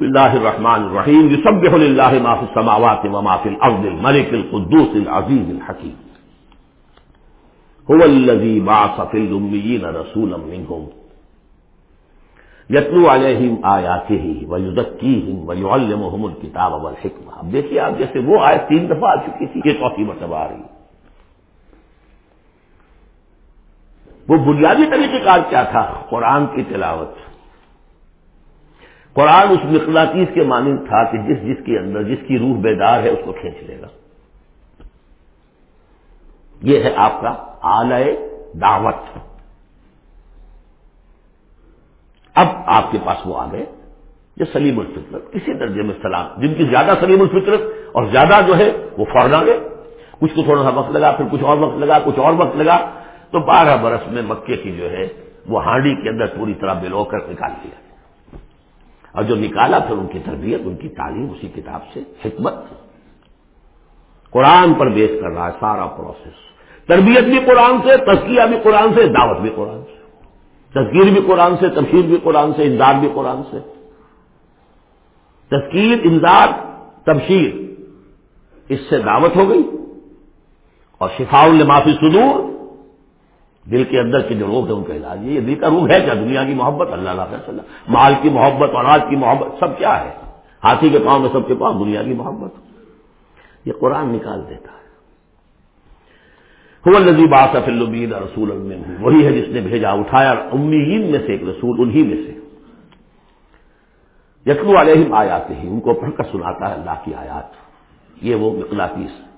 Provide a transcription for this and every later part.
بسم اللہ الرحمن الرحیم. یسبح للہ ما فی السماوات و ما فی الارض الملک القدوس العزیز الحکیم. هو الذی بعث فی الامیین رسولا منهم. یتلو علیہم آیاتہ ویزکیہم ویعلمہم الکتاب والحکمہ. اب دیکھیے آپ جیسے وہ آیت تین دفعہ آ چکی تھی، یہ چوتھی مرتبہ آ رہی ہے. وہ بنیادی طریقہ کار کیا تھا؟ قرآن کی تلاوت. قرآن اس مقناطیس کے مانند تھا کہ جس جس کے اندر جس کی روح بیدار ہے اس کو کھینچ لے گا۔ یہ ہے آپ کا آلائے دعوت۔ اب آپ کے پاس وہ آ گئے، یہ سلیم الفطرت۔ کسی درجے میں سلام۔ جن کی زیادہ سلیم الفطرت اور زیادہ جو ہے وہ فوراً آ گئے۔ کچھ کو تھوڑا سا وقت لگا، پھر کچھ اور وقت لگا، کچھ اور وقت لگا۔ تو بارہ برس میں مکے کی جو ہے وہ ہانڈی کے اندر پوری طرح بلو کر نکال دیا۔ اور جو نکالا پھر ان کی تربیت، ان کی تعلیم، اسی کتاب سے حکمت۔ قرآن پر بیس کر رہا ہے، سارا پروسیس تربیت بھی قرآن سے، تزکیہ بھی قرآن سے، دعوت بھی قرآن سے۔ تذکیر بھی قرآن سے تفہیر بھی قرآن سے، انذار بھی قرآن سے۔ تذکیر، انذار، تبشیر، اس سے دعوت ہو گئی۔ اور شفا المافی صدور دل کے اندر کے جو روگ ہے ان کا علاج یہ دل کا روگ ہے کیا؟ دنیا کی محبت، اللہ اللہ صلی اللہ مال کی محبت، اولاد کی محبت، سب کیا ہے؟ ہاتھی کے پاؤں میں سب کے پاؤں، دنیا کی محبت۔ یہ قرآن نکال دیتا ہے۔ نظیب آصف البین رسول وہی ہے جس نے بھیجا، اٹھایا امیین میں سے ایک رسول، انہی میں سے۔ یقو علیہم آیات ہی ان کو پڑھ کر سناتا ہے اللہ کی آیات۔ یہ وہ اخلاقیس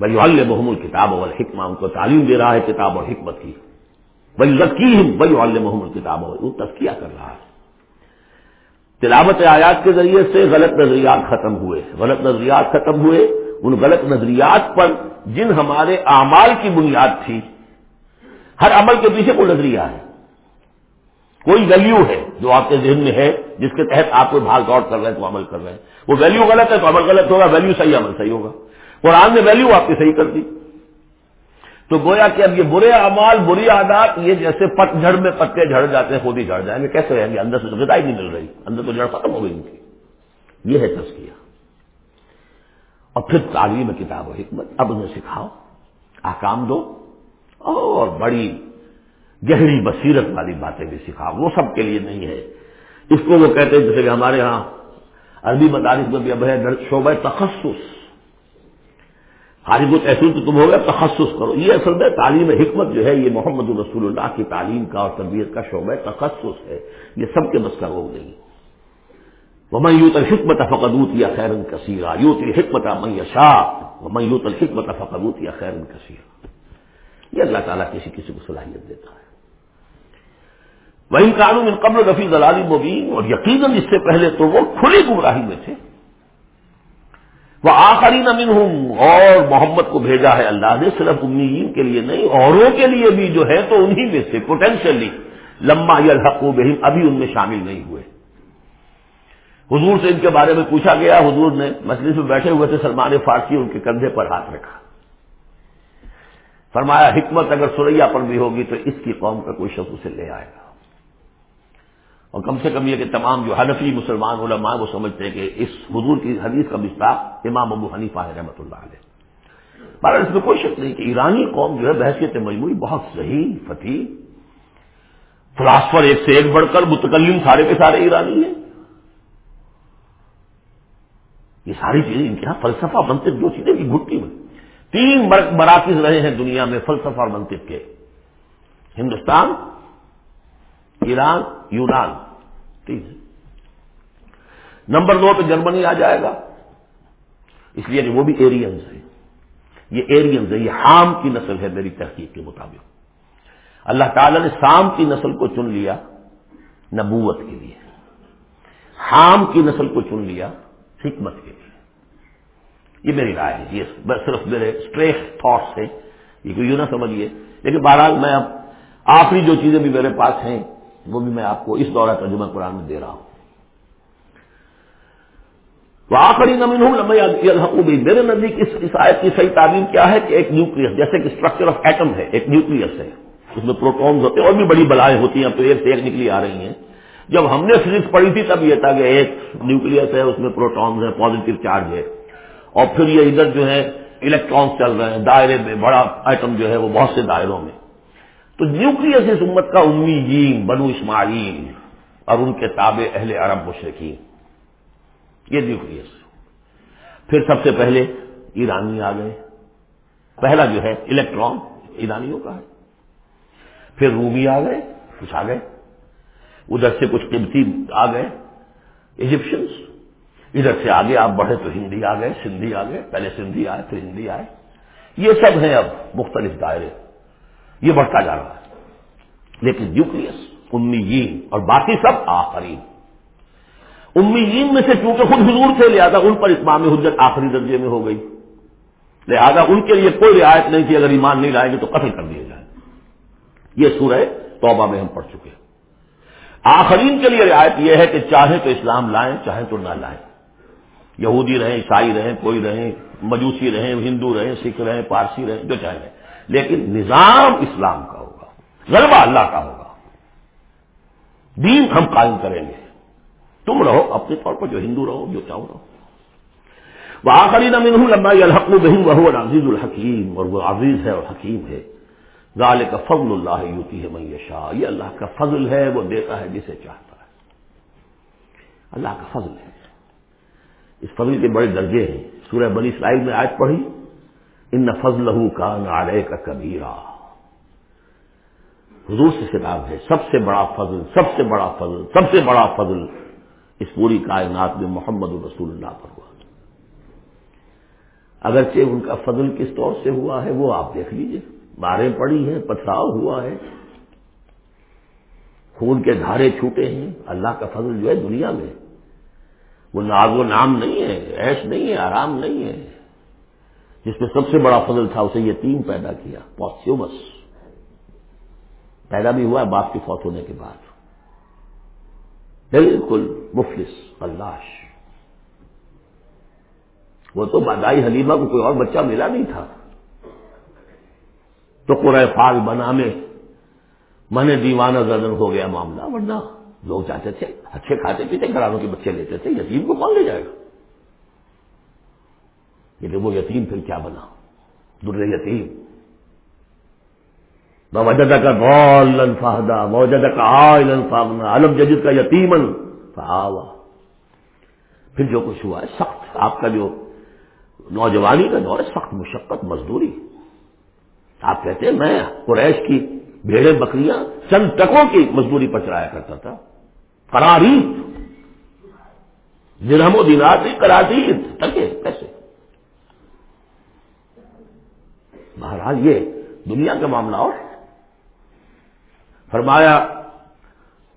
بلی اللہ محمد اور حکمہ ان کو تعلیم دے رہا ہے کتاب اور حکمت کی۔ بلی رکی بلی اللہ محمد اور وہ تذکیہ کر رہا ہے۔ تلاوت آیات کے ذریعے سے غلط نظریات ختم ہوئے۔ غلط نظریات ختم ہوئے۔ ان غلط نظریات پر جن ہمارے اعمال کی بنیاد تھی، ہر عمل کے پیچھے کوئی نظریہ ہے۔ کوئی ویلیو ہے جو آپ کے ذہن میں ہے، جس کے تحت آپ کو بھاگ دوڑ کر رہے ہیں، تو عمل کر رہے ہیں۔ وہ ویلیو غلط ہے تو عمل غلط ہوگا ویلیو صحیح عمل صحیح ہوگا۔ قرآن نے ویلیو آپ کی صحیح کر دی۔ تو گویا کہ اب یہ برے اعمال، بری عادات، یہ جیسے پت جھڑ میں پتے جھڑ جاتے ہیں خود ہی جھڑ جائیں گے۔ کیسے رہیں گے؟ اندر سے تو غذائی نہیں مل رہی۔ اندر تو جڑ ختم ہو گئی ان کی۔ یہ ہے تسکیہ اور پھر تعلیم کتاب و حکمت۔ اب انہیں سکھاؤ، آکام دو اور بڑی گہری بصیرت والی باتیں بھی سکھاؤ۔ وہ سب کے لیے نہیں ہے۔ اس کو وہ کہتے ہیں جیسے کہ ہمارے ہاں عربی مدارس میں بھی اب ہے شعبہ تخصص۔ خارج و تحصیل تو تم ہو گیا تخصص کرو۔ یہ اصل میں تعلیم حکمت جو ہے، یہ محمد الرسول اللہ کی تعلیم کا اور تربیت کا شعبہ تخصص ہے۔ یہ سب کے بس کا روگ نہیں وہ میں یوت الحکمت فقدوت یا خیرن کثیرہ یوت الحکمت میں شاہ وہ میں یوت الحکمت فقدوت یا خیرن کثیرہ یہ اللہ تعالیٰ کسی کسی کو صلاحیت دیتا ہے۔ وہی قانون قبل رفیع دلالی مبین اور یقیناً اس سے پہلے تو وہ کھلی گمراہی میں تھے۔ وہ آخری نمین ہوں اور محمد کو بھیجا ہے اللہ نے، صرف امیین کے لیے نہیں، اوروں کے لیے بھی جو ہے تو انہی میں سے پوٹینشلی لمبا یا الحق بہم، ابھی ان میں شامل نہیں ہوئے۔ حضور سے ان کے بارے میں پوچھا گیا، حضور نے مجلس میں بیٹھے ہوئے تھے، سلمان فارسی ان کے کندھے پر ہاتھ رکھا۔ فرمایا، حکمت اگر سریا پر بھی ہوگی تو اس کی قوم کا کوئی شخص اسے لے آئے گا۔ اور کم سے کم یہ کہ تمام جو حنفی مسلمان علماء وہ سمجھتے ہیں کہ اس حضور کی حدیث کا مستاق امام ابو حنیفہ ہے رحمۃ اللہ علیہ۔ بہرحال اس میں کوئی شک نہیں کہ ایرانی قوم جو ہے بحثیت مجموعی بہت صحیح فتح فلاسفر ایک سے ایک بڑھ کر متکلم سارے کے سارے ایرانی ہیں۔ یہ ساری چیزیں ان کے یہاں فلسفہ منطق جو چیزیں کی گھٹی میں تین مراکز رہے ہیں دنیا میں فلسفہ اور منطق کے۔ ہندوستان ایران، یونان۔ ٹھیک ہے۔ نمبر دو پہ جرمنی آ جائے گا۔ اس لیے کہ وہ بھی ایرینز ہیں۔ یہ ایرینز ہے یہ حام کی نسل ہے میری تحقیق کے مطابق۔ اللہ تعالی نے سام کی نسل کو چن لیا نبوت کے لیے۔ حام کی نسل کو چن لیا حکمت کے لیے۔ یہ میری رائے ہے۔ یہ صرف میرے اسٹریس تھاٹس ہیں۔ یہ کوئی یوں نہ سمجھیے۔ لیکن بہرحال میں اب آخری جو چیزیں بھی میرے پاس ہیں وہ بھی میں آپ کو اس دورہ ترجمہ قرآن میں دے رہا ہوں۔ تو آخری نمین ہوں الحقوبی میرے نزدیک اس آیت کی صحیح تعلیم کیا ہے کہ ایک نیوکلس جیسے کہ اسٹرکچر آف ایٹم ہے، ایک نیوکلس ہے۔ اس میں پروٹونز ہوتے ہیں اور بھی بڑی بلائیں ہوتی ہیں اب تو ایک سے ایک نکلی آ رہی ہیں۔ جب ہم نے فزکس پڑھی تھی، تب یہ تھا کہ ایک نیوکلس ہے، اس میں پروٹونز ہیں پازیٹو چارج ہے۔ اور پھر یہ ادھر جو ہے الیکٹرانس چل رہے ہیں۔ دائرے میں بڑا آئٹم جو ہے، وہ بہت سے دائروں میں۔ تو نیوکلس اس امت کا امی جیم بنو اسماعیل اور ان کے تابع اہل عرب مشرقین یہ نیوکلس پھر سب سے پہلے ایرانی آ گئے۔ پہلا جو ہے الیکٹران، ایرانیوں کا ہے۔ پھر رومی آ گئے، کچھ آ گئے۔ ادھر سے کچھ قیمتی آ گئے۔ ایجپشنس ادھر سے آگے آپ بڑھے تو ہندی آ گئے، سندھی آ گئے۔ پہلے سندھی آئے، پھر ہندی آئے۔ یہ سب ہیں اب مختلف دائرے۔ یہ بڑھتا جا رہا ہے۔ لیکن نیوکلس امیین، اور باقی سب آخری امیین میں سے چونکہ خود حضور سے لہذا ان پر اسلام حجت آخری درجے میں ہو گئی۔ لہذا ان کے لیے کوئی رعایت نہیں تھی، اگر ایمان نہیں لائیں گے تو قتل کر دیے جائیں۔ یہ سورہ توبہ میں ہم پڑھ چکے ہیں۔ آخرین کے لیے رعایت یہ ہے کہ چاہیں تو اسلام لائیں، چاہیں تو نہ لائیں۔ یہودی رہیں، عیسائی رہیں، کوئی رہیں، مجوسی رہیں، ہندو رہیں، سکھ رہیں، پارسی رہیں، جو چاہیں۔ لیکن نظام اسلام کا ہوگا، غلبہ اللہ کا ہوگا۔ دین ہم قائم کریں گے۔ تم رہو اپنے طور پر، جو ہندو رہو، جو چاہو رہو۔ وہ آخری نمین لمبا الحق بہن وہ عزیز الحکیم، اور وہ عزیز ہے اور حکیم ہے۔ غال کا فضل اللہ یوتی ہے میشا یہ اللہ کا فضل ہے، وہ دیتا ہے جسے چاہتا ہے۔ اللہ کا فضل ہے۔ اس فضل کے بڑے درجے ہیں۔ سورہ بنی اسرائیل میں آج پڑھی۔ ان فضل کا نارے کا کبیرا۔ حضور سے کتاب ہے، سب سے بڑا فضل، سب سے بڑا فضل، سب سے بڑا فضل اس پوری کائنات میں محمد رسول اللہ پر ہوا۔ اگرچہ ان کا فضل کس طور سے ہوا ہے، وہ آپ دیکھ لیجیے۔ باریں پڑی ہیں، پتھراؤ ہوا ہے۔ خون کے دھارے چھوٹے ہیں۔ اللہ کا فضل جو ہے دنیا میں، وہ ناز و نام نہیں ہے ایش نہیں ہے، آرام نہیں ہے۔ جس میں سب سے بڑا فضل تھا، اسے یتیم پیدا کیا پوسیومس پیدا بھی ہوا ہے، باپ کی فوت ہونے کے بعد۔ بالکل مفلس اللہ وہ تو بدائی حلیمہ کو کوئی اور بچہ ملا نہیں تھا۔ تو قرآن فال بنا میں من دیوانہ زدن ہو گیا معاملہ، ورنہ لوگ چاہتے تھے، اچھے کھاتے پیتے، گھرانوں کے بچے لیتے تھے، یتیم کو کون لے جائے گا؟ لیکن وہ یتیم پھر کیا بنا؟ در یتیم۔ وجد کا بول فہدا موجد کا آئلن فاغنا، علم جدید کا یتیمن فہاوا پھر جو کچھ ہوا ہے، سخت۔ آپ کا جو نوجوانی کا دور ہے، سخت مشقت، مزدوری۔ آپ کہتے ہیں، میں قریش کی بھیڑے بکریاں چند ٹکوں کی مزدوری پر چلایا کرتا تھا۔ فراری درہم و دینار نہیں کراتی ٹکے کیسے بہرحال یہ دنیا کا معاملہ اور فرمایا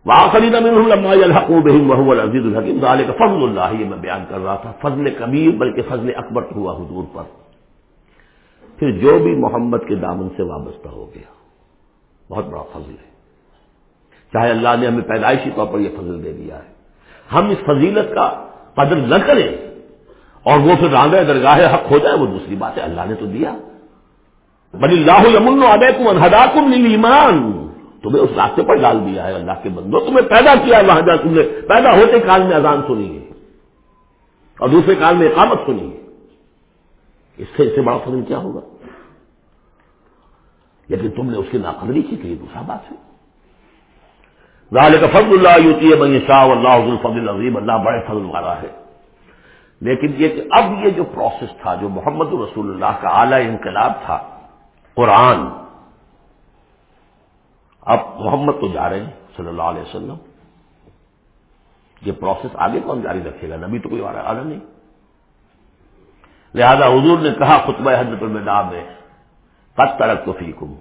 واخری لما الحق بہم محمد عزیز الحکیم ظال کا فضل اللہ یہ میں بیان کر رہا تھا فضل کبیر بلکہ فضل اکبر ہوا حضور پر۔ پھر جو بھی محمد کے دامن سے وابستہ ہو گیا، بہت بڑا فضل ہے۔ چاہے اللہ نے ہمیں پیدائشی طور پر یہ فضل دے دیا ہے۔ ہم اس فضیلت کا قدر نہ کریں اور وہ پھر رانگا درگاہ حق ہو جائے، وہ دوسری بات ہے، اللہ نے تو دیا۔ بلی اللہ یمن ابے کم انہدا کم ایمان۔ تمہیں اس راستے پر ڈال دیا ہے اللہ کے بندو تمہیں پیدا کیا ہے وہاں جا تم نے۔ پیدا ہوتے کال میں اذان سنی ہے اور دوسرے کال میں اقامت سنی ہے اس سے اس سے بڑا فضل کیا ہوگا؟ لیکن تم نے اس کی ناقدری کی کہ یہ دوسرا بات ہے۔ کا فضل اللہ یوتی ہے بنی شاہ اللہ الفضل عظیم اللہ بڑے فضل والا ہے۔ لیکن یہ کہ اب یہ جو پروسیس تھا، جو محمد رسول اللہ کا اعلی انقلاب تھا قرآن۔ اب محمد تو جا رہے ہیں، صلی اللہ علیہ وسلم۔ یہ پروسیس آگے کون جاری رکھے گا؟ نبی تو کوئی آگے نہیں۔ لہذا حضور نے کہا، خطبہ حضرت المداب میں، قد ترک تو فیکم۔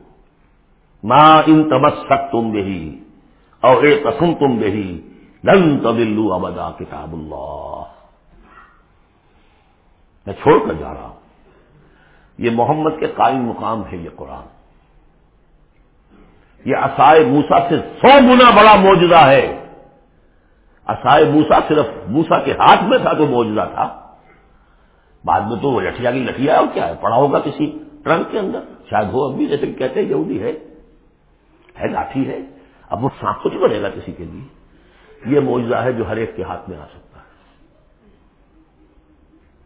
ماں ان تمس سک تم بہی اور اے قسم تم بہی لن تبلو ابدا کتاب اللہ۔ میں چھوڑ کر جا رہا ہوں۔ یہ محمد کے قائم مقام ہے یہ قرآن۔ یہ اسائے موسا سے سو گنا بڑا موجودہ ہے۔ اسائے موسا صرف موسا کے ہاتھ میں تھا تو موجودہ تھا۔ بعد میں تو وہ لٹھیا کی لٹھیا ہے اور کیا ہے؟ پڑا ہوگا کسی ٹرنک کے اندر۔ شاید وہ ابھی جیسے کہتے ہیں یہودی ہے۔ ہے لاٹھی ہے۔ اب وہ سانپ کچھ بنے گا کسی کے لیے۔ یہ معجزہ ہے جو ہر ایک کے ہاتھ میں آ سکتا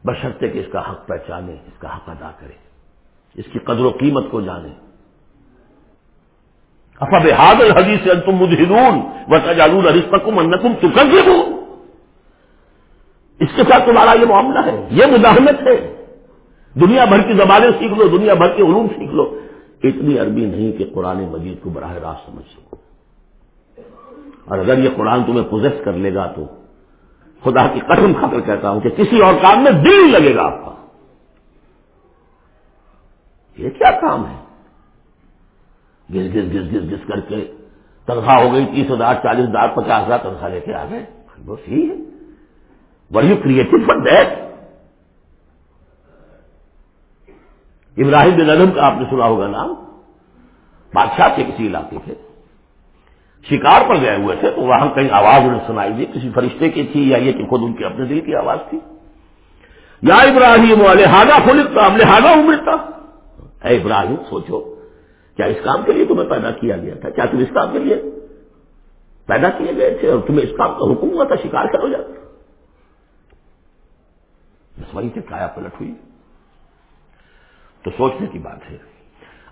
بشرطے کہ اس کا حق پہچانے، اس کا حق ادا کرے، اس کی قدر و قیمت کو جانے۔ افب حادل حدیث تم مجھون و تجالون رسپکم انکم تو اس کے ساتھ تمہارا یہ معاملہ ہے، یہ مداحمت ہے۔ دنیا بھر کی زبانیں سیکھ لو، دنیا بھر کے علوم سیکھ لو۔ اتنی عربی نہیں کہ قرآن مجید کو براہ راست سمجھ سکو۔ اور اگر یہ قرآن تمہیں پوزیس کر لے گا تو خدا کی قسم خطر کہتا ہوں کہ کسی اور کام میں دل لگے گا آپ کا۔ یہ کیا کام ہے؟ گس گس گس گس گس کر کے تنخواہ ہو گئی تیس ہزار، چالیس ہزار، پچاس ہزار، تنخواہ لے کے آ گئے۔ وہ صحیح ہے۔ Were you created for that Ibrahim bin Adham کا آپ نے سنا ہوگا نام۔ بادشاہ کے کسی علاقے کے۔ شکار پر گئے ہوئے تھے، تو وہاں کہیں آواز انہیں سنائی دی، کسی فرشتے کی تھی یا یہ کہ خود ان کے اپنے دل کی آواز تھی۔ یا ابراہیم والے ہاگا ہم امرتا۔ اے ابراہیم، سوچو، کیا اس کام کے لیے تمہیں پیدا کیا گیا تھا؟ کیا تم اس کام کے لیے پیدا کیے گئے تھے اور تمہیں اس کام کا حکم ہوا تھا؟ شکار کرو جاتا بس وہی سے کایا پلٹ ہوئی۔ تو سوچنے کی بات ہے۔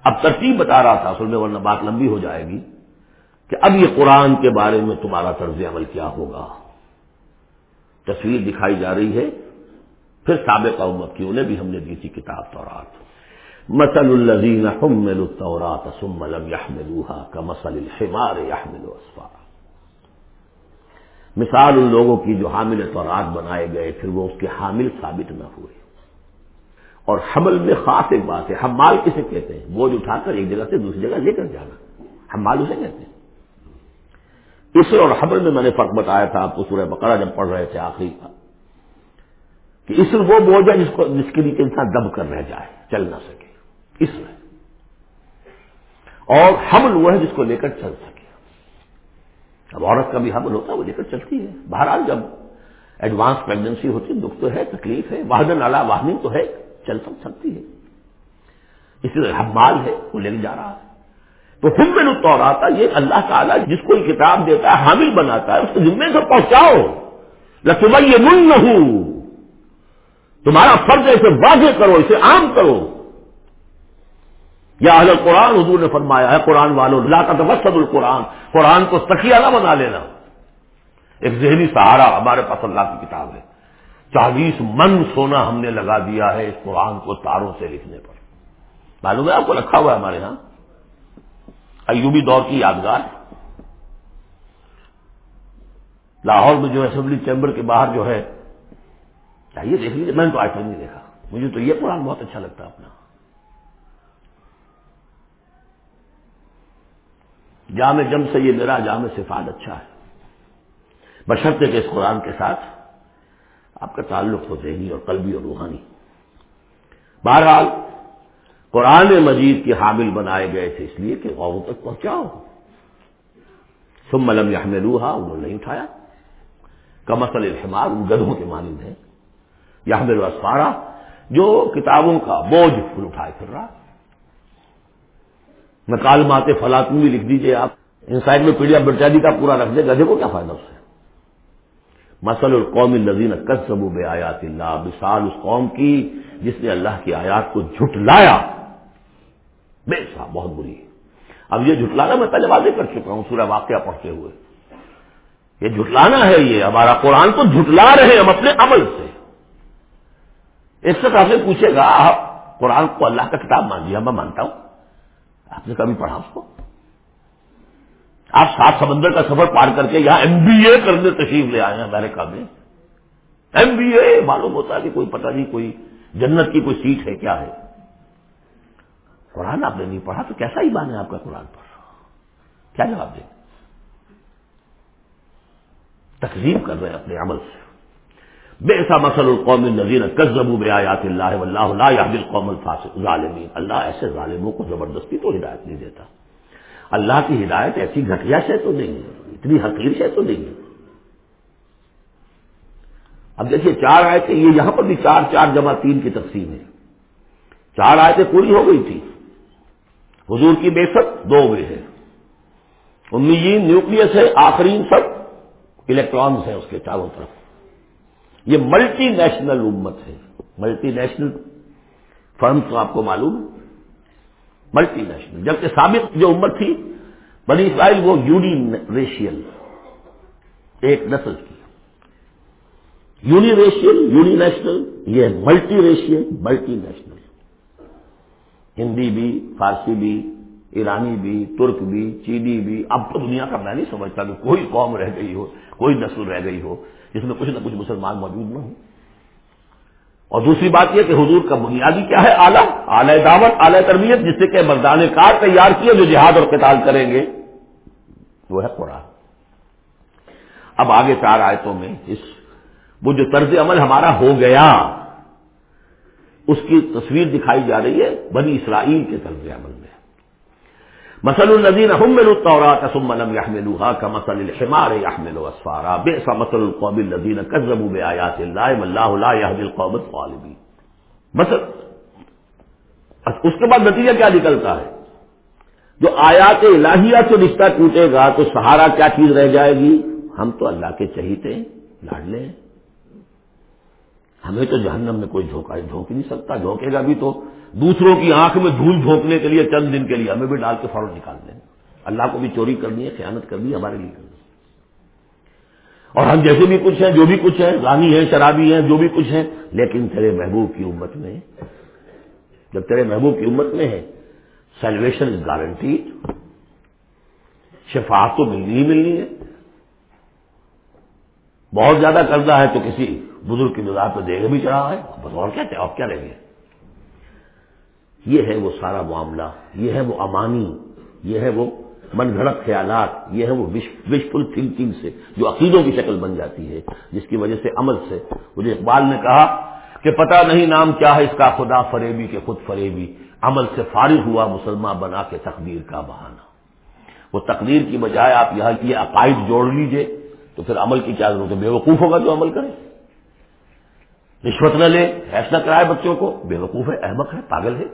اب ترتیب بتا رہا تھا، اصل میں ورنہ بات لمبی ہو جائے گی۔ کہ اب یہ قرآن کے بارے میں تمہارا طرز عمل کیا ہوگا۔ تصویر دکھائی جا رہی ہے۔ پھر سابق امت کی انہیں بھی ہم نے دی تھی کتاب تورات۔ مسل الزین حمل التورات ثم لم يحملوها كمثل الحمار يحمل اسفارا مثال ان لوگوں کی جو حامل تورات بنائے گئے، پھر وہ اس کے حامل ثابت نہ ہوئے۔ اور حمل میں خاص ایک بات ہے، حمال کسے کہتے ہیں؟ بوجھ اٹھا کر ایک جگہ سے دوسری جگہ لے کر جانا۔ حمال اسے کہتے ہیں۔ اسے اور حمل میں میں نے فرق بتایا تھا آپ کو سورہ بقرہ جب پڑھ رہے تھے آخری کا، کہ اسر وہ بوجھ ہے جس کو جس کے نیچے انسان دب کر رہ جائے، چل نہ سکے اسر اور حمل وہ ہے جس کو لے کر چل سکے۔ اب عورت کا بھی حمل ہوتا ہے، وہ لے کر چلتی ہے۔ بہرحال جب ایڈوانس پریگنسی ہوتی ہے، دکھ تو ہے، تکلیف ہے واحد نالا واہنی تو ہے چل سک سکتی ہے۔ اسی طرح حمال ہے، وہ لے جا رہا ہے۔ تو ہم میں طور آتا یہ اللہ تعالیٰ جس کو یہ کتاب دیتا ہے حامل بناتا ہے، اس کو ذمے سے پہنچاؤ۔ لکھو یہ من ہوں تمہارا فرض ہے اسے واضح کرو، اسے عام کرو۔ یا اہل قرآن حضور نے فرمایا ہے، قرآن والوں اللہ کا تبصد القرآن، قرآن کو سکیا نہ بنا لینا۔ ایک ذہنی سہارا ہمارے پاس اللہ کی کتاب ہے۔ چالیس من سونا ہم نے لگا دیا ہے اس قرآن کو تاروں سے لکھنے پر۔ معلوم ہے آپ کو رکھا ہوا ہے ہمارے ہاں؟ ایوبی دور کی یادگار لاہور میں جو اسمبلی چیمبر کے باہر جو ہے، چاہیے دیکھ لیجیے میں نے تو آج تک نہیں دیکھا۔ مجھے تو یہ قرآن بہت اچھا لگتا ہے اپنا۔ جامع جم سے یہ میرا جامع صفات اچھا ہے۔ بشرطے کے اس قرآن کے ساتھ آپ کا تعلق ہو ذہنی اور قلبی اور روحانی۔ بہرحال قرآن مجید کے حامل بنائے گئے تھے اس لیے کہ غوروں تک پہنچاؤ۔ سم ملم یا روحا انہوں نے نہیں اٹھایا۔ کمسل الحمار ان گدھوں کے مانند ہیں۔ یا ہمیں اسفارا جو کتابوں کا بوجھ پھول اٹھائے پھر رہا۔ میں کال ماتے فلاطن بھی لکھ دیجیے آپ۔ انسائڈ میں پیڑیا برچادی کا پورا رکھ دے، گدھے کو کیا فائدہ اس سے؟ مسل القوم الزین کسب بے آیات اللہ، مثال اس قوم کی جس نے اللہ کی آیات کو جھٹلایا۔ بے صاحب بہت بری ہے۔ اب یہ جھٹلانا میں پہلے واضح کر چکا ہوں، سورہ واقعہ پڑھتے ہوئے۔ یہ جھٹلانا ہے یہ، ہمارا قرآن کو جھٹلا رہے ہم اپنے عمل سے۔ ایک سے آپ سے پوچھے گا، آپ قرآن کو اللہ کا کتاب مان لیا، میں مانتا ہوں۔ آپ نے کبھی پڑھا اس کو؟ آپ سات سمندر کا سفر پار کر کے یہاں ایم بی اے کرنے تشریف لے آئے ہیں امریکہ میں۔ ایم بی اے، معلوم ہوتا ہے کہ کوئی پتہ نہیں، کوئی جنت کی کوئی سیٹ ہے کیا ہے۔ قرآن آپ نے نہیں پڑھا تو کیسا ایمان ہے آپ کا قرآن پر؟ کیا جواب دیں؟ تقزیم کر رہے ہیں اپنے عمل سے۔ بے ایسا مسل القوم نذیر کزبو بے آیات اللہ اللہ دل قوم الفاص ظالمین۔ اللہ ایسے ظالموں کو زبردستی تو ہدایت نہیں دیتا۔ اللہ کی ہدایت ایسی گھٹیا سے تو نہیں ہے اتنی حقیر سے تو نہیں۔ ہے اب دیکھیے، چار آئے تھے یہ یہاں پر بھی چار چار جمع تین کی تقسیم ہے۔ چار آیتیں پوری ہو گئی تھی۔ حضور کی بے دو ہوئے ہیں۔ امیین نیوکلس ہے آخرین سب الیکٹرانس ہیں اس کے چاروں طرف۔ یہ ملٹی نیشنل امت ہے ملٹی نیشنل فرم تو آپ کو معلوم ملٹی نیشنل۔ جبکہ سابق جو امت تھی، بنی اسرائیل وہ یونی ریشیل ایک نسل کی۔ یونی ریشیل یونی نیشنل، یہ multiracial multinational. Hindi بھی، فارسی بھی، ایرانی بھی، ترک بھی، چینی بھی۔ اب تو دنیا کا میں نہیں سمجھتا کہ کوئی قوم رہ گئی ہو، کوئی نسل رہ گئی ہو جس میں کچھ نہ کچھ مسلمان موجود نہ ہوں۔ اور دوسری بات یہ کہ حضور کا بنیادی کیا ہے؟ اعلیٰ، اعلی دعوت، اعلی تربیت، جس سے کہ مردان کار تیار کیے جو جہاد اور قتال کریں گے، وہ ہے قرآن۔ اب آگے چار آیتوں میں اس، وہ جو طرز عمل ہمارا ہو گیا اس کی تصویر دکھائی جا رہی ہے بنی اسرائیل کے طرز عمل میں۔ مسل النزین احمل الطورا تسم لم يحملوها كمثل الحمار يحمل اسفارا بئس مثل القوم الذين كذبوا بآيات الله والله لا يهدي القوم الظالمين مثل، اس کے بعد نتیجہ کیا نکلتا ہے؟ جو آیات الہیہ سے رشتہ ٹوٹے گا تو سہارا کیا چیز رہ جائے گی؟ ہم تو اللہ کے چہیتے، لاڈلے ہیں۔ ہمیں تو جہنم میں کوئی دھوکہ دھوک نہیں سکتا دھوکے گا بھی تو۔ دوسروں کی آنکھ میں دھول جھونکنے کے لیے چند دن کے لیے ہمیں بھی ڈال کے فوراً نکال دیں۔ اللہ کو بھی چوری کرنی ہے، خیانت کرنی ہے، ہمارے لیے کرنی اور ہم جیسے بھی کچھ ہیں، جو بھی کچھ ہے رانی ہیں، شرابی ہیں، جو بھی کچھ ہیں، لیکن تیرے محبوب کی امت میں، جب تیرے محبوب کی امت میں ہے سیلویشن از گارنٹی شفاعت تو ملنی ہی ملنی ہے۔ بہت زیادہ قرضہ ہے تو کسی بزرگ کی مزاج پہ دے گا، بھی چڑھا ہے۔ بس اور کیا آپ کیا لیں گے؟ یہ ہے وہ سارا معاملہ، یہ ہے وہ امانی، یہ ہے وہ من گھڑت خیالات، یہ ہے وہ وشفل تھنکنگ سے، جو عقیدوں کی شکل بن جاتی ہے، جس کی وجہ سے عمل سے۔ مجھے اقبال نے کہا کہ پتہ نہیں نام کیا ہے اس کا، خدا فریبی کے خود فریبی۔ عمل سے فارغ ہوا مسلمان بنا کے تقدیر کا بہانہ۔ وہ تقدیر کی بجائے آپ یہاں کی عقائد جوڑ لیجیے، تو پھر عمل کی کیا ضرورت ہے؟ بے وقوف ہوگا جو عمل کرے۔ رشوت نہ لے ایسا کرائے بچوں کو۔ بے وقوف ہے احمد ہے، پاگل ہے۔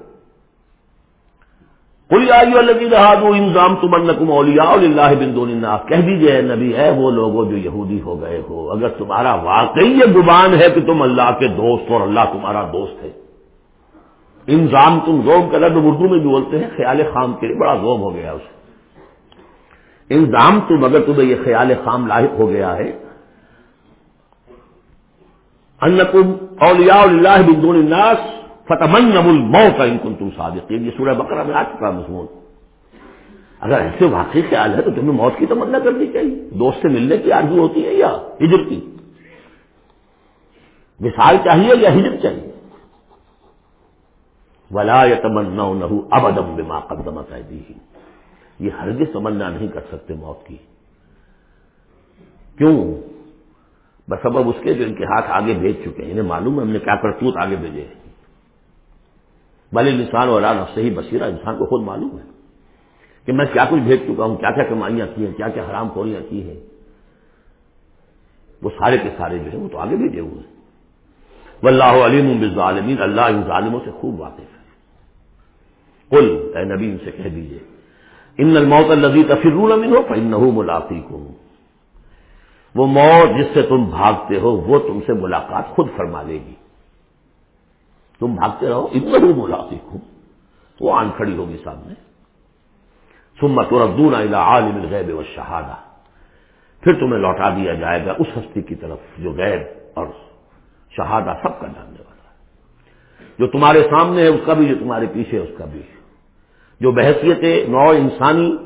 کوئی آئی الگی رہا دو انضام تمن نقم اولیا اللہ بن آپ کہہ دیجیے نبی ہے وہ لوگوں جو یہودی ہو گئے ہو، اگر تمہارا واقعی یہ گمان ہے کہ تم اللہ کے دوست اور اللہ تمہارا دوست ہے۔ انضام تم زوم کا لفظ اردو میں بھی بولتے ہیں، خیال خام کے لیے بڑا زوم ہو گیا اس۔ انضام تم اگر تمہیں یہ خیال خام لاحق ہو گیا ہے انکم اولیاء اللہ بن الناس فتمن نبل مو کا ان تم صادقین۔ یہ سورہ بکرا میں آ چکا مضمون۔ اگر ایسے واقعی خیال ہے تو تمہیں موت کی تمنا کرنی چاہیے۔ دوست سے ملنے کی آرزو ہوتی ہے یا ہجر کی؟ مثال چاہیے یا ہجر چاہیے؟ ولا یا تمنا نہ اب ادم بما قدمت دی یہ ہرگز تمنا نہیں کر سکتے موت کی۔ کیوں؟ بس سبب اس کے جو ان کے ہاتھ آگے بھیج چکے ہیں، انہیں معلوم ہے ہم نے کیا کرتوت آگے بھیجے ہیں۔ بھلے انسان اور رانا صحیح بصیرہ انسان کو خود معلوم ہے کہ میں کیا کچھ بھیج چکا ہوں، کیا کیا کمائیاں کی ہیں، کیا کیا حرام خوریاں کی ہیں۔ وہ سارے کے سارے جو ہیں وہ تو آگے بھیجے ہوئے ہیں۔ وہ اللہ علیم بالظالمین، اللہ ان ظالموں سے خوب واقف ہے۔ کل اے نبی، ان سے کہہ دیجیے ان الموت الزی تفرون امین ہو پھر نہ ملاقی کو وہ موت جس سے تم بھاگتے ہو، وہ تم سے ملاقات خود فرما لے گی۔ تم بھاگتے رہو اتنا بھی بولا سیکھوں وہ آن کھڑی ہوگی سامنے۔ سمت ردون عالم الغیب و شہادہ پھر تمہیں لوٹا دیا جائے گا اس ہستی کی طرف جو غیب اور شہادہ سب کا جاننے والا ہے۔ جو تمہارے سامنے ہے، اس کا بھی، جو تمہارے پیچھے ہے، اس کا بھی۔ جو بحثیت نو انسانی،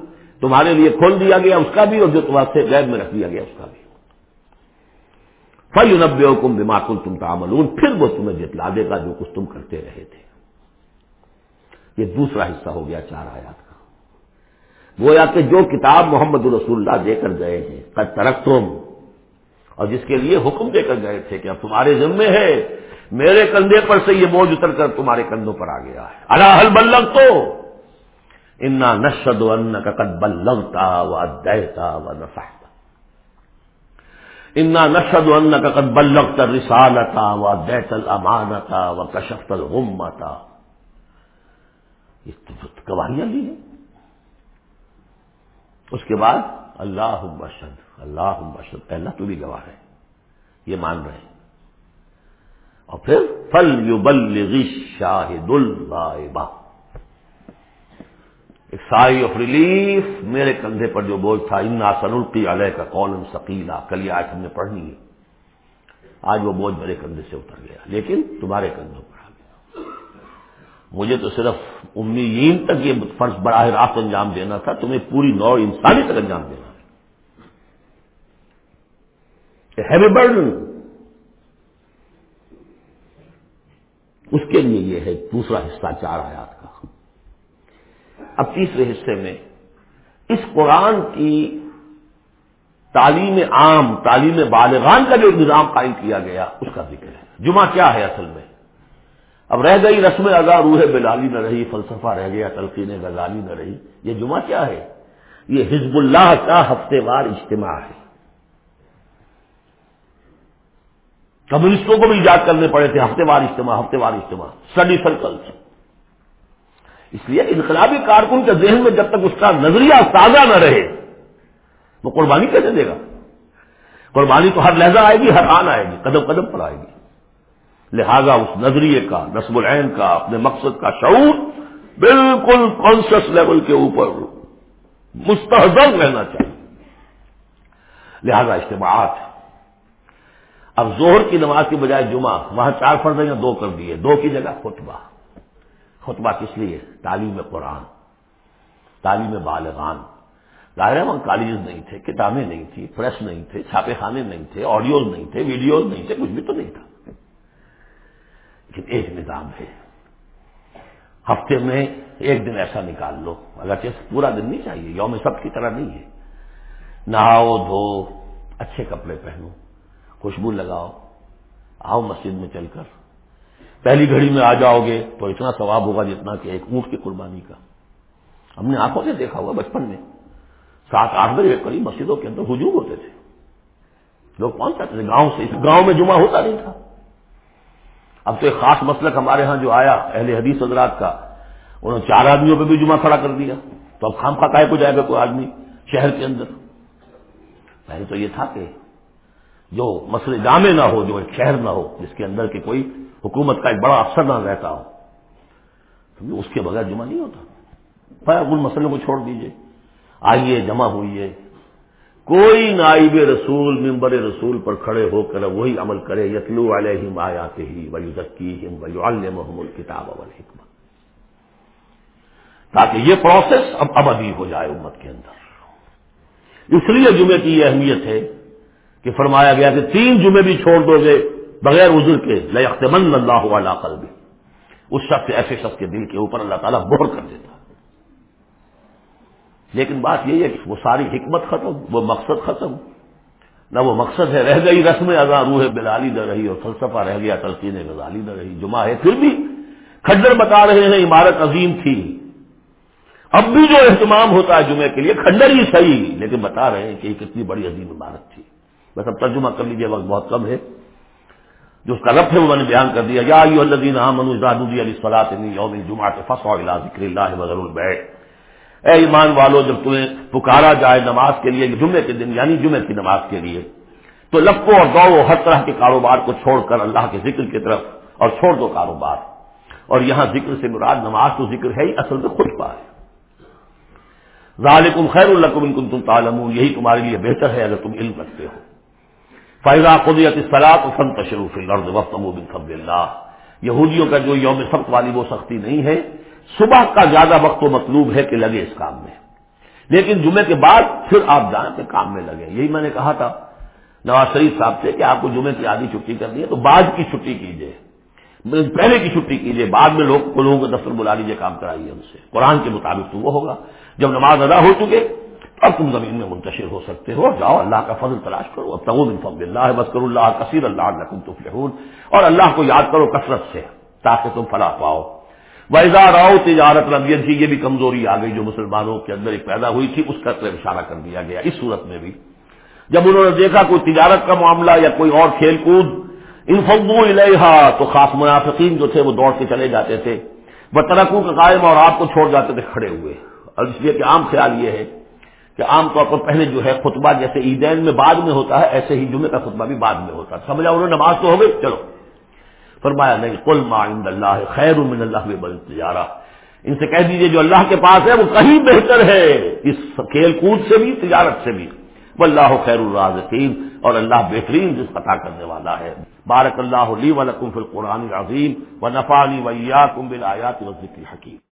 تمہارے لیے کھول دیا گیا، اس کا بھی، اور جو تمہارے غیب میں رکھ دیا گیا، اس کا بھی۔ فی حکم بماکل تم تعملون۔ پھر وہ تمہیں جتلا دے گا جو کچھ تم کرتے رہے تھے۔ یہ دوسرا حصہ ہو گیا چار آیات کا۔ گویا کہ جو کتاب محمد رسول اللہ دے کر گئے ہیں کد ترک تم اور جس کے لیے حکم دے کر گئے تھے کہ اب تمہارے ذمے ہے، میرے کندھے پر سے یہ بوجھ اتر کر تمہارے کندھوں پر آ گیا ہے۔ اللہ حل بلگ تو انا نشد ان کا قد بلگتا و دیتا و نفا انا نشد ان کا قد بلغت رسالتا و دیت الامانتا و کشفت الغمتا گواہیاں لی ہیں۔ اس کے بعد اللہ بشد اللہ بشد اللہ تو بھی گواہ ہے، یہ مان رہے ہیں۔ اور پھر فل یو بل شاہد الغائبہ سائی آف ریلیف میرے کندھے پر جو بوجھ تھا، انا سنلقی علیہ کا کون سکیلا کل آج ہم نے پڑھنی ہے۔ آج وہ بوجھ میرے کندھے سے اتر گیا۔ لیکن تمہارے کندھوں پر آ گیا۔ مجھے تو صرف امیدین تک یہ فرض براہ راست انجام دینا تھا۔ تمہیں پوری نو انسانی تک انجام دینا ہیوی برڈن اس کے لیے یہ ہے دوسرا حصہ، چار آیات کا۔ اب تیسرے حصے میں اس قرآن کی تعلیم عام، تعلیم بالغان کا جو نظام قائم کیا گیا، اس کا ذکر ہے۔ جمعہ کیا ہے اصل میں؟ اب رہ گئی رسم ادا روح بلالی نہ رہی، فلسفہ رہ گیا، تلقین غزالی نہ رہی۔ یہ جمعہ کیا ہے؟ یہ حزب اللہ کا ہفتے وار اجتماع ہے۔ کمیونسٹوں کو بھی ایجاد کرنے پڑے تھے، ہفتے وار اجتماع، ہفتے وار اجتماع۔ اسٹڈی سرکل اس لیے انقلابی کارکن کے ذہن میں جب تک اس کا نظریہ تازہ نہ رہے، وہ قربانی کیسے دے گا؟ قربانی تو ہر لہجہ آئے گی، ہر آن آئے گی، قدم قدم پر آئے گی۔ لہذا اس نظریے کا، نصب العین کا، اپنے مقصد کا شعور بالکل کانشیس لیول کے اوپر مستحضر رہنا چاہیے۔ لہذا اجتماعات، اب زہر کی نماز کی بجائے جمعہ، وہاں چار فرض یا دو کر دیے، دو کی جگہ خطبہ۔ خطبہ کس لیے؟ تعلیم قرآن، تعلیم بالغان۔ ظاہر وہاں کالجز نہیں تھے، کتابیں نہیں تھی پریس نہیں تھے چھاپے خانے نہیں تھے، آڈیوز نہیں تھے، ویڈیوز نہیں تھے، کچھ بھی تو نہیں تھا۔ لیکن ایک نظام ہے۔ ہفتے میں ایک دن ایسا نکال لو اگر پورا دن نہیں چاہیے، یوم سب کی طرح نہیں ہے۔ نہاؤ، دھو، اچھے کپڑے پہنو، خوشبو لگاؤ، آؤ مسجد میں چل کر۔ پہلی گھڑی میں آ جاؤ گے تو اتنا ثواب ہوگا جتنا کہ ایک اونٹ کی قربانی کا۔ ہم نے آنکھوں سے دیکھا ہوا بچپن میں۔ سات آٹھ بجے قریب مسجدوں کے اندر ہجوم ہوتے تھے۔ لوگ کون سا تھے؟ گاؤں سے گاؤں میں جمعہ ہوتا نہیں تھا۔ اب تو ایک خاص مسلک ہمارے ہاں جو آیا اہل حدیث حضرات کا، انہوں نے چار آدمیوں پہ بھی جمعہ کھڑا کر دیا۔ تو اب خام خاکائے کو جائے گا کوئی آدمی شہر کے اندر۔ پہلے تو یہ تھا کہ جو مسئلے جامع نہ ہو، جو ایک شہر نہ ہو، جس کے اندر کہ کوئی حکومت کا ایک بڑا افسر نہ رہتا ہو اس کے بغیر جمع نہیں ہوتا۔ ان مسئلے کو چھوڑ دیجیے۔ آئیے، جمع ہوئیے۔ کوئی نائب رسول ممبر رسول پر کھڑے ہو کر وہی عمل کرے، یتلو علیہم آیاتے ہی ولی ذکی محمد کتاب حکمت تاکہ یہ پروسیس اب ابدی ہو جائے امت کے اندر۔ اس لیے جمعے کی یہ اہمیت ہے کہ فرمایا گیا کہ تین جمعے بھی چھوڑ دو گے۔ بغیر عذر کے لختمن اللہ علیہ قلبی۔ اس شخص ایسے شخص کے دل کے اوپر اللہ تعالیٰ بور کر دیتا۔ لیکن بات یہی ہے کہ وہ ساری حکمت ختم، وہ مقصد ختم۔ نہ وہ مقصد ہے، رہ گئی رسم ادا روح بلالی نہ رہی اور فلسفہ رہ گیا تلقین غزالی نہ رہی، جمعہ ہے، پھر بھی کھڈر بتا رہے ہیں، عمارت عظیم تھی۔ اب بھی جو اہتمام ہوتا ہے جمعے کے لیے کھڈر ہی صحیح، لیکن بتا رہے ہیں کہ یہ کتنی بڑی عظیم عمارت تھی۔ بس اب ترجمہ کر لیجیے وقت بہت کم ہے۔ جو اس کا رب ہے وہ میں نے بیان کر دیا، یا الدین علی صلاح یوم جمعہ فصو ذکر اللہ وزر البیٹ اے ایمان والو، جب تمہیں پکارا جائے نماز کے لیے، جمعے کے دن یعنی جمعے کی نماز کے لیے، تو لپو اور گو ہر طرح کے کاروبار کو چھوڑ کر اللہ کے ذکر کی طرف اور چھوڑ دو کاروبار۔ اور یہاں ذکر سے مراد نماز تو ذکر ہے ہی، اصل میں خود پا ہے۔ ذالکم خیر الکم ان تم تعلم یہی تمہارے لیے بہتر ہے اگر تم علم رکھتے ہو۔ فیضا قدیت سلاط فن تشروف لرد وقت بن فضل اللہ یہودیوں کا جو یوم سخت والی وہ سختی نہیں ہے، صبح کا زیادہ وقت و مطلوب ہے کہ لگے اس کام میں۔ لیکن جمعے کے بعد پھر آپ جائیں کہ کام میں لگے۔ یہی میں نے کہا تھا۔ نواز شریف صاحب سے کہ آپ کو جمعے کی آدھی چھٹی کرنی ہے تو بعد کی چھٹی کیجیے پہلے کی چھٹی کیجیے بعد میں لوگ کو لوگوں کو دفتر بلا لیجیے کام کرائیے ان سے۔ قرآن کے مطابق تو وہ ہوگا۔ جب نماز ادا ہو چکے اب تم زمین میں منتشر ہو سکتے ہو، جاؤ اللہ کا فضل تلاش کرو۔ اب تغم فضل اللہ بسکر اللہ کثیر اللہ تفلحون۔ اور اللہ کو یاد کرو کثرت سے، تاکہ تم فلاح پاؤ۔ ویزا راؤ تجارت ربیت جی یہ بھی کمزوری آ گئی جو مسلمانوں کے اندر ایک پیدا ہوئی تھی، اس کا اشارہ کر دیا گیا۔ اس صورت میں بھی۔ جب انہوں نے دیکھا کوئی تجارت کا معاملہ یا کوئی اور کھیل کود ان فضو الحا تو خاص منافقین جو تھے وہ دوڑ کے چلے جاتے تھے۔ وہ ترقوں کا قائم اور آپ کو چھوڑ جاتے تھے، کھڑے ہوئے۔ اور اس لیے کہ عام خیال یہ ہے کہ عام طور پر پہلے جو ہے خطبہ جیسے عیدین میں بعد میں ہوتا ہے، ایسے ہی جمعے کا خطبہ بھی بعد میں ہوتا ہے۔ سمجھا انہوں نے نماز تو ہو گئی؟ چلو۔ فرمایا، نہیں کل معند اللہ خیر من اللہ بل تجارہ۔ ان سے کہہ دیجیے، جو اللہ کے پاس ہے، وہ کہیں بہتر ہے۔ اس کھیل کود سے بھی، تجارت سے بھی۔ واللہ خیر الرازقین، اور اللہ بہترین جس عطا کرنے والا ہے۔ بارک اللہ لی ولکم فی القرآن العظیم و نفانی ویاکم بالآیات و ذکر حکیم